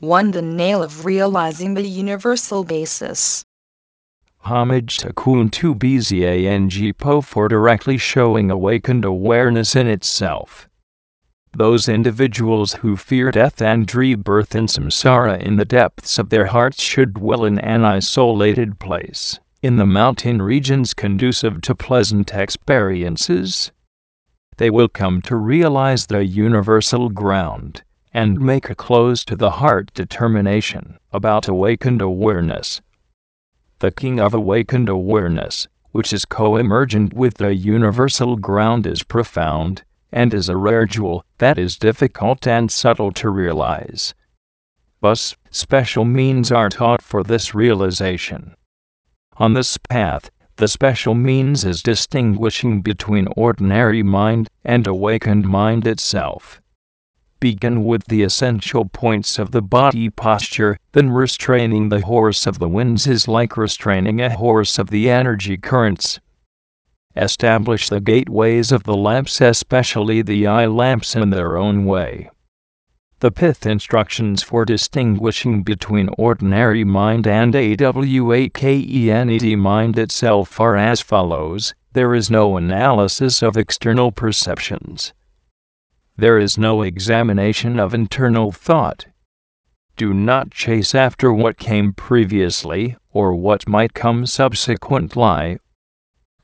1. The nail of realizing the universal basis. Homage to Kun 2 BZANG Po for directly showing awakened awareness in itself. Those individuals who fear death and rebirth in samsara in the depths of their hearts should dwell in an isolated place, in the mountain regions conducive to pleasant experiences. They will come to realize the universal ground and make a close to the heart determination about awakened awareness. The King of Awakened Awareness, which is co emergent with the universal ground, is profound and is a rare jewel that is difficult and subtle to realize. Thus, special means are taught for this realization. On this path, the special means is distinguishing between ordinary mind and awakened mind itself. Begin with the essential points of the body posture, then restraining the horse of the winds is like restraining a horse of the energy currents establish the gateways of the lamps, especially the eye lamps, in their own way. The pith instructions for distinguishing between ordinary mind and AWAKENED mind itself are as follows there is no analysis of external perceptions. There is no examination of internal thought. Do not chase after what came previously or what might come subsequently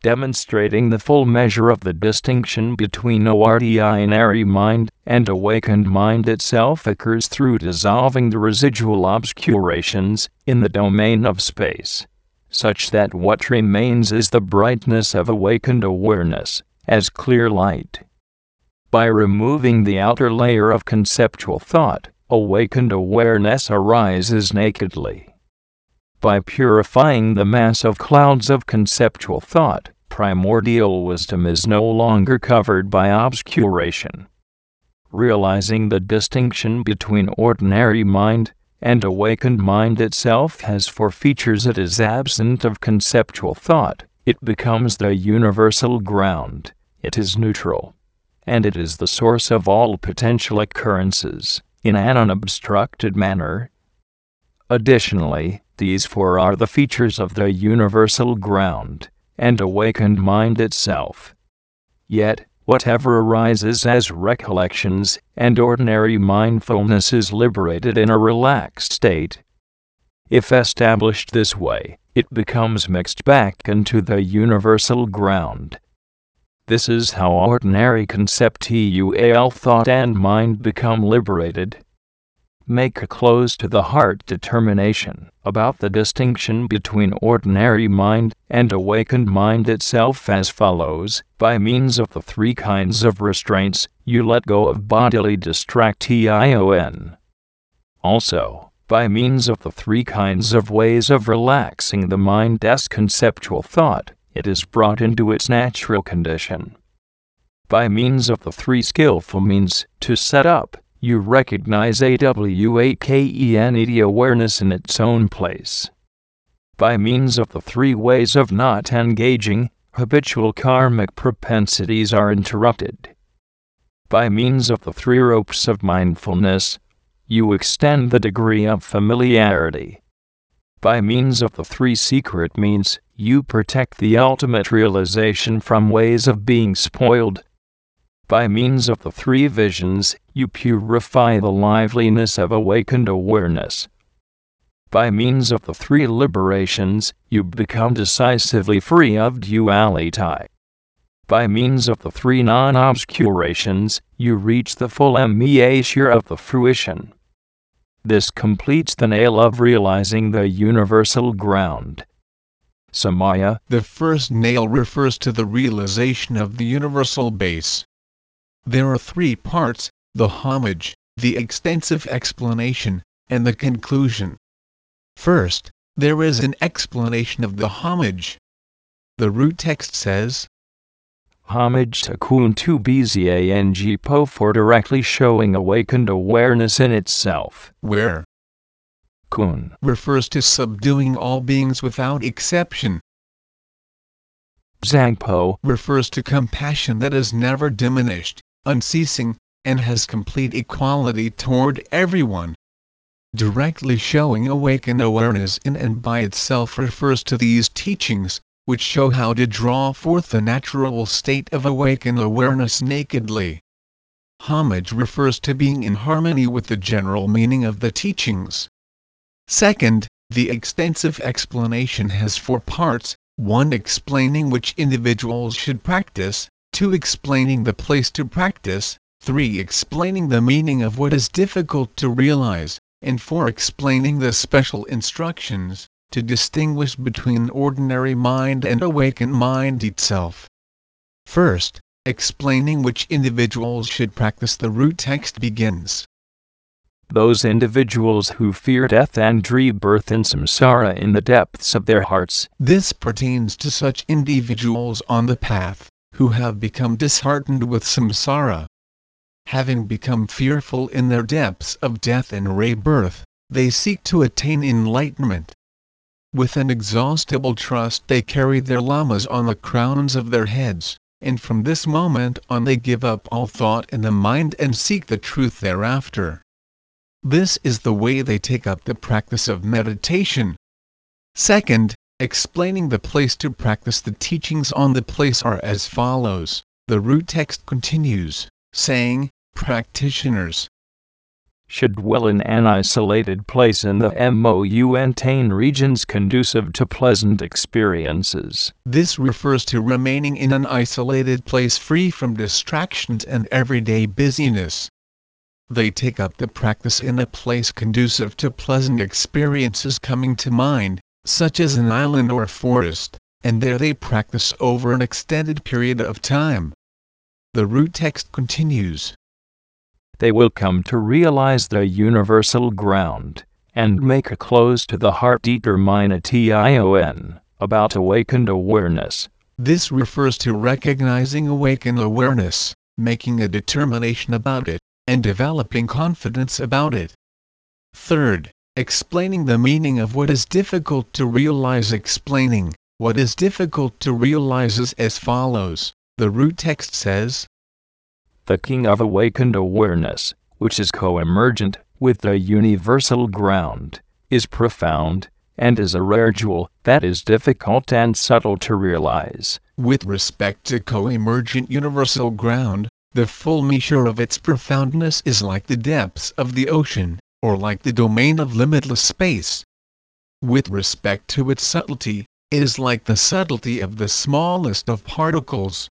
demonstrating the full measure of the distinction between ordinary mind and awakened mind itself occurs through dissolving the residual obscurations in the domain of space, such that what remains is the brightness of awakened awareness, as clear light. By removing the outer layer of conceptual thought, awakened awareness arises nakedly by purifying the mass of clouds of conceptual thought, primordial wisdom is no longer covered by obscuration. Realizing the distinction between ordinary mind and awakened mind itself has for features it is absent of conceptual thought, it becomes the universal ground, it is neutral, and it is the source of all potential occurrences, in an unobstructed manner. Additionally, these four are the features of the universal ground and awakened mind itself. Yet, whatever arises as recollections and ordinary mindfulness is liberated in a relaxed state. If established this way, it becomes mixed back into the universal ground. This is how ordinary conceptual thought and mind become liberated. Make a close to the heart determination about the distinction between ordinary mind and awakened mind itself as follows. By means of the three kinds of restraints you let go of bodily distraction also by means of the three kinds of ways of relaxing the mind's conceptual thought it is brought into its natural condition by means of the three skillful means to set up you recognize AWAKENED awareness in its own place. By means of the three ways of not engaging, habitual karmic propensities are interrupted. By means of the three ropes of mindfulness, you extend the degree of familiarity. By means of the three secret means, you protect the ultimate realization from ways of being spoiled by means of the three visions, you purify the liveliness of awakened awareness. By means of the three liberations, you become decisively free of duality. By means of the three non obscurations, you reach the full measure of the fruition. This completes the nail of realizing the universal ground. Samaya. The first nail refers to the realization of the universal base. There are three parts, the homage, the extensive explanation, and the conclusion. First, there is an explanation of the homage. The root text says, Homage to Kun 2 Bzang Po for directly showing awakened awareness in itself. Where Kun refers to subduing all beings without exception. Zangpo refers to compassion that is never diminished unceasing, and has complete equality toward everyone. directly showing awakened awareness in and by itself refers to these teachings, which show how to draw forth the natural state of awakened awareness nakedly. Homage refers to being in harmony with the general meaning of the teachings. Second, the extensive explanation has four parts 1. Explaining which individuals should practice, 2. Explaining the place to practice, 3. Explaining the meaning of what is difficult to realize, and 4. Explaining the special instructions to distinguish between ordinary mind and awakened mind itself. First, explaining which individuals should practice the root text begins. Those individuals who fear death and rebirth in samsara in the depths of their hearts. This pertains to such individuals on the path, who have become disheartened with samsara. Having become fearful in their depths of death and rebirth, they seek to attain enlightenment. With an exhaustible trust they carry their lamas on the crowns of their heads, and from this moment on they give up all thought in the mind and seek the truth thereafter. This is the way they take up the practice of meditation. Second, explaining the place to practice the teachings on the place are as follows. The root text continues, saying, Practitioners should dwell in an isolated place in the mountain regions conducive to pleasant experiences. This refers to remaining in an isolated place free from distractions and everyday busyness. They take up the practice in a place conducive to pleasant experiences coming to mind, such as an island or a forest, and there they practice over an extended period of time. The root text continues they will come to realize the universal ground and make a close to the heart determination about awakened awareness. This refers to recognizing awakened awareness, making a determination about it, and developing confidence about it. Third, explaining the meaning of what is difficult to realize. Explaining what is difficult to realize is as follows. The root text says, the king of awakened awareness, which is co-emergent with the universal ground, is profound, and is a rare jewel that is difficult and subtle to realize. With respect to co-emergent universal ground, the full measure of its profoundness is like the depths of the ocean, or like the domain of limitless space. With respect to its subtlety, it is like the subtlety of the smallest of particles.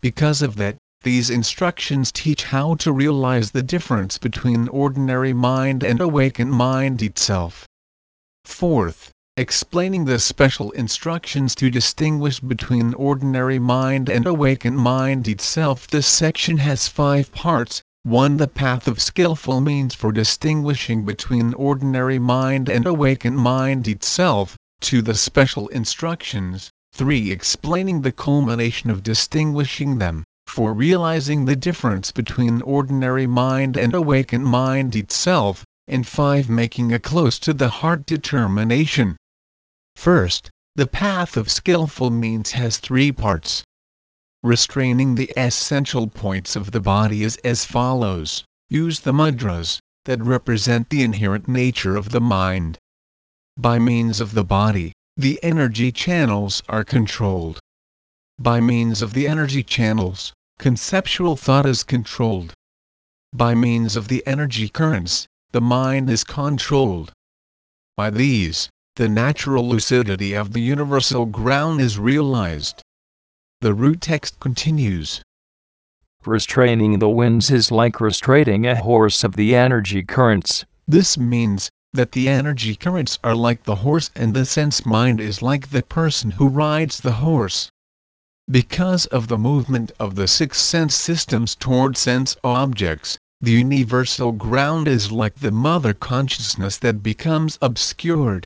Because of that, these instructions teach how to realize the difference between ordinary mind and awakened mind itself. Fourth, explaining the special instructions to distinguish between ordinary mind and awakened mind itself. This section has five parts. 1. The path of skillful means for distinguishing between ordinary mind and awakened mind itself. 2. The special instructions. 3. Explaining the culmination of distinguishing them for realizing the difference between ordinary mind and awakened mind itself, and 5. Making a close to the heart determination. First, the path of skillful means has three parts. Restraining the essential points of the body is as follows use the mudras, that represent the inherent nature of the mind. By means of the body, the energy channels are controlled. By means of the energy channels, conceptual thought is controlled. By means of the energy currents, the mind is controlled. By these, the natural lucidity of the universal ground is realized. The root text continues. Restraining the winds is like restraining a horse of the energy currents. This means that the energy currents are like the horse and the sense mind is like the person who rides the horse. Because of the movement of the six sense systems toward sense objects, the universal ground is like the mother consciousness that becomes obscured.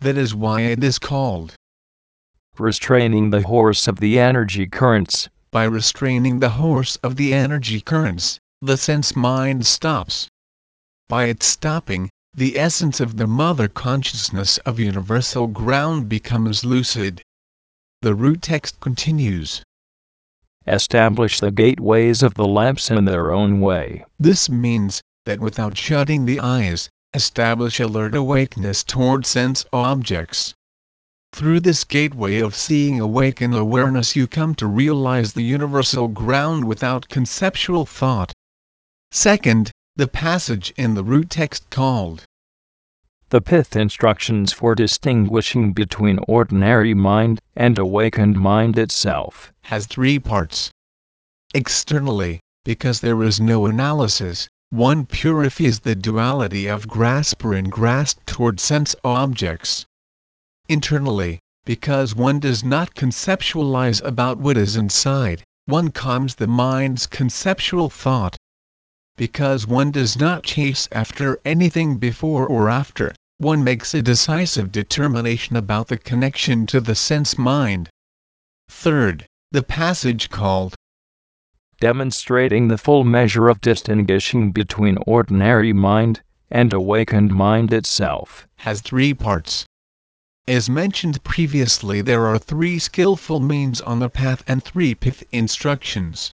That is why it is called restraining the horse of the energy currents. By restraining the horse of the energy currents, the sense mind stops. By its stopping, the essence of the mother consciousness of universal ground becomes lucid. The root text continues. Establish the gateways of the lamps in their own way. This means that without shutting the eyes, establish alert awakeness toward sense objects. Through this gateway of seeing awakened awareness you come to realize the universal ground without conceptual thought. Second, the passage in the root text called The pith instructions for distinguishing between ordinary mind and awakened mind itself. has three parts. Externally, because there is no analysis, one purifies the duality of grasper and grasp toward sense objects. Internally, because one does not conceptualize about what is inside, one calms the mind's conceptual thought. Because one does not chase after anything before or after, one makes a decisive determination about the connection to the sense mind. Third, the passage called demonstrating the full measure of distinguishing between ordinary mind and awakened mind itself. has three parts. As mentioned previously, there are three skillful means on the path and three pith instructions.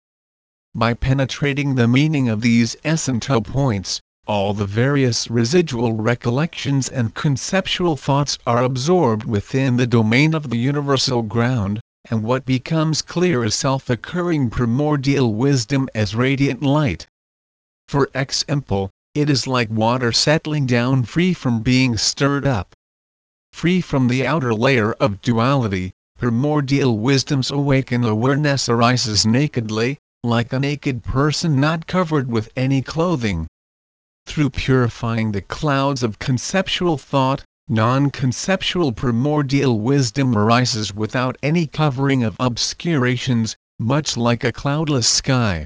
By penetrating the meaning of these essential points, all the various residual recollections and conceptual thoughts are absorbed within the domain of the universal ground, and what becomes clear is self-occurring primordial wisdom as radiant light. For example, it is like water settling down free from being stirred up. Free from the outer layer of duality, primordial wisdom's awakened awareness arises nakedly, like a naked person not covered with any clothing. Through purifying the clouds of conceptual thought, non-conceptual primordial wisdom arises without any covering of obscurations, much like a cloudless sky.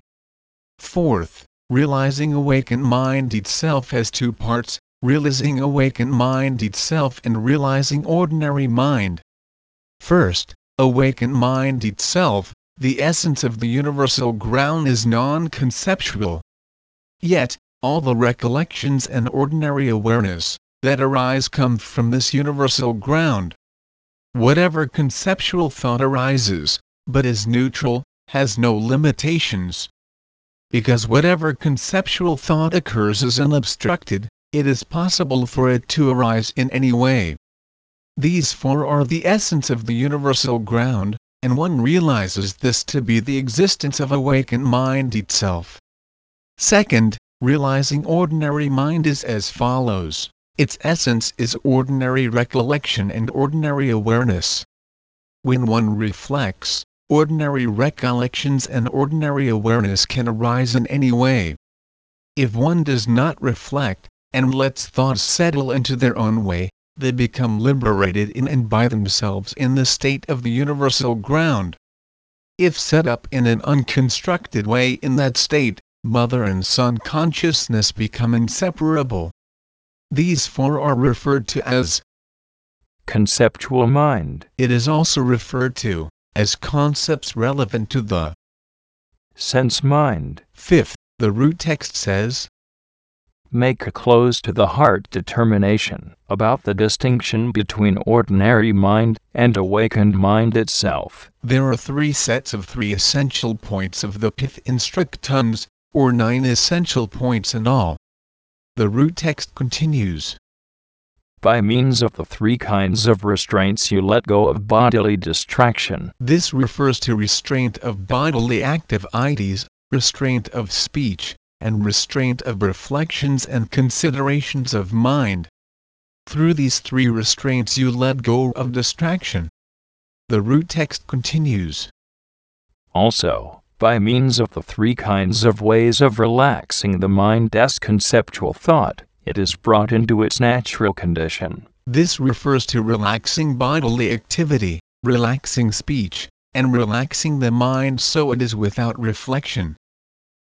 Fourth, realizing awakened mind itself has two parts, realizing awakened mind itself and realizing ordinary mind. First, awakened mind itself, the essence of the universal ground is non-conceptual. Yet, all the recollections and ordinary awareness, that arise come from this universal ground. Whatever conceptual thought arises, but is neutral, has no limitations. Because whatever conceptual thought occurs is unobstructed, it is possible for it to arise in any way. These four are the essence of the universal ground, and one realizes this to be the existence of awakened mind itself. Second, realizing ordinary mind is as follows. Its essence is ordinary recollection and ordinary awareness. When one reflects, ordinary recollections and ordinary awareness can arise in any way. If one does not reflect, and lets thoughts settle into their own way, they become liberated in and by themselves in the state of the universal ground. If set up in an unconstructed way in that state, mother and son consciousness become inseparable. These four are referred to as conceptual mind, it is also referred to as concepts relevant to the sense mind. fifth. The root text says, Make a close to the heart determination about the distinction between ordinary mind and awakened mind itself. there are three sets of three essential points of the pith instructums, or nine essential points in all. The root text continues. By means of the three kinds of restraints, you let go of bodily distraction. This refers to restraint of bodily activities, restraint of speech, and restraint of reflections and considerations of mind. Through these three restraints you let go of distraction. The root text continues. Also, by means of the three kinds of ways of relaxing the mind's conceptual thought, it is brought into its natural condition. This refers to relaxing bodily activity, relaxing speech, and relaxing the mind so it is without reflection.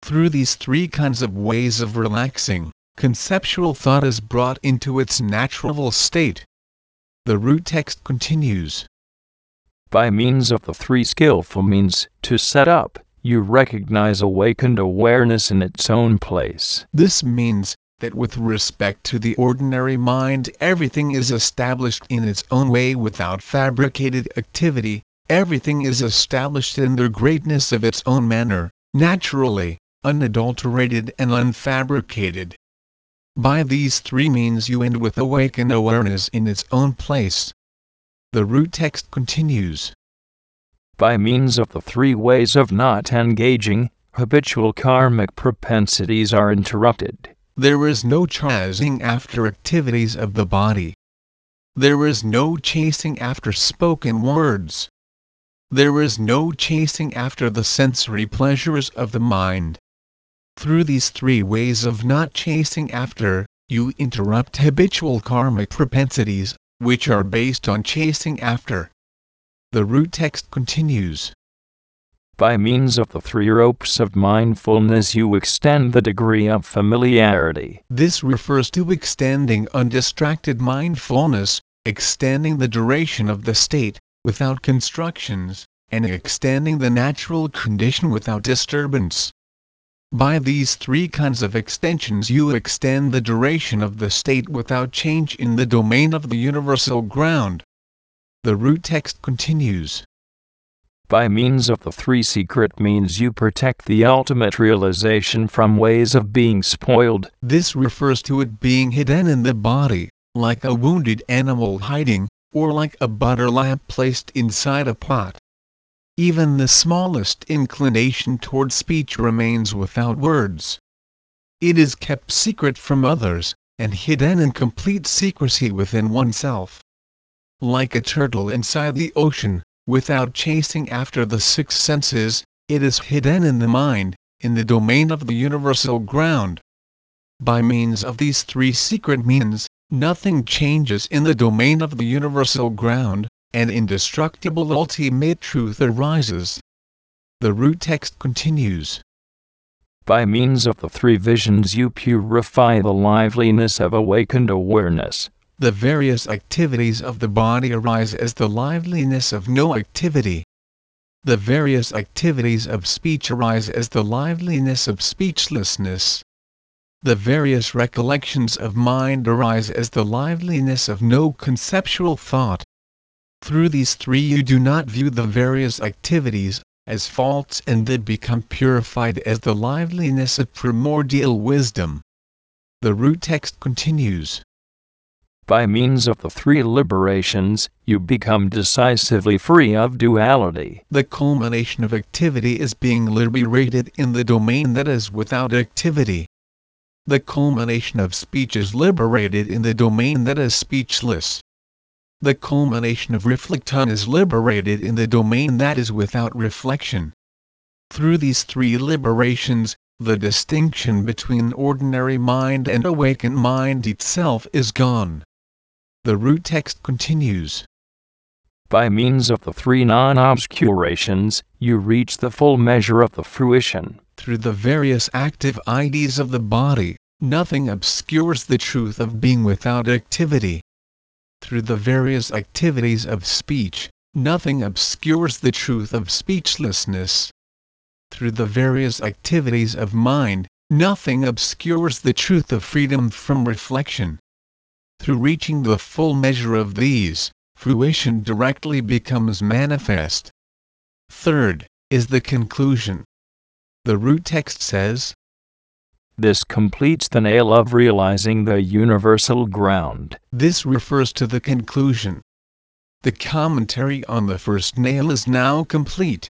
Through these three kinds of ways of relaxing, conceptual thought is brought into its natural state. The root text continues. By means of the three skillful means to set up, you recognize awakened awareness in its own place. This means that with respect to the ordinary mind, everything is established in its own way without fabricated activity, everything is established in the greatness of its own manner, naturally, unadulterated and unfabricated. By these three means you end with awakened awareness in its own place. The root text continues. By means of the three ways of not engaging, habitual karmic propensities are interrupted. There is no chasing after activities of the body. There is no chasing after spoken words. There is no chasing after the sensory pleasures of the mind. Through these three ways of not chasing after, you interrupt habitual karmic propensities, which are based on chasing after. The root text continues. By means of the three ropes of mindfulness, you extend the degree of familiarity. This refers to extending undistracted mindfulness, extending the duration of the state, without constructions, and extending the natural condition without disturbance. By these three kinds of extensions you extend the duration of the state without change in the domain of the universal ground. The root text continues. By means of the three secret means you protect the ultimate realization from ways of being spoiled. This refers to it being hidden in the body, like a wounded animal hiding, or like a butter lamp placed inside a pot. Even the smallest inclination toward speech remains without words. It is kept secret from others, and hidden in complete secrecy within oneself. Like a turtle inside the ocean, without chasing after the six senses, it is hidden in the mind, in the domain of the universal ground. By means of these three secret means, nothing changes in the domain of the universal ground, and indestructible ultimate truth arises. The root text continues. By means of the three visions, you purify the liveliness of awakened awareness. The various activities of the body arise as the liveliness of no activity. The various activities of speech arise as the liveliness of speechlessness. The various recollections of mind arise as the liveliness of no conceptual thought. Through these three you do not view the various activities as faults and they become purified as the liveliness of primordial wisdom. The root text continues. By means of the three liberations, you become decisively free of duality. The culmination of activity is being liberated in the domain that is without activity. The culmination of speech is liberated in the domain that is speechless the culmination of reflecton is liberated in the domain that is without reflection. Through these three liberations, the distinction between ordinary mind and awakened mind itself is gone. The root text continues. By means of the three non obscurations, you reach the full measure of the fruition. Through the various active IDs of the body, nothing obscures the truth of being without activity through the various activities of speech, nothing obscures the truth of speechlessness. Through the various activities of mind, nothing obscures the truth of freedom from reflection. Through reaching the full measure of these, fruition directly becomes manifest. Third, is the conclusion. The root text says, this completes the nail of realizing the universal ground. This refers to the conclusion. The commentary on the first nail is now complete.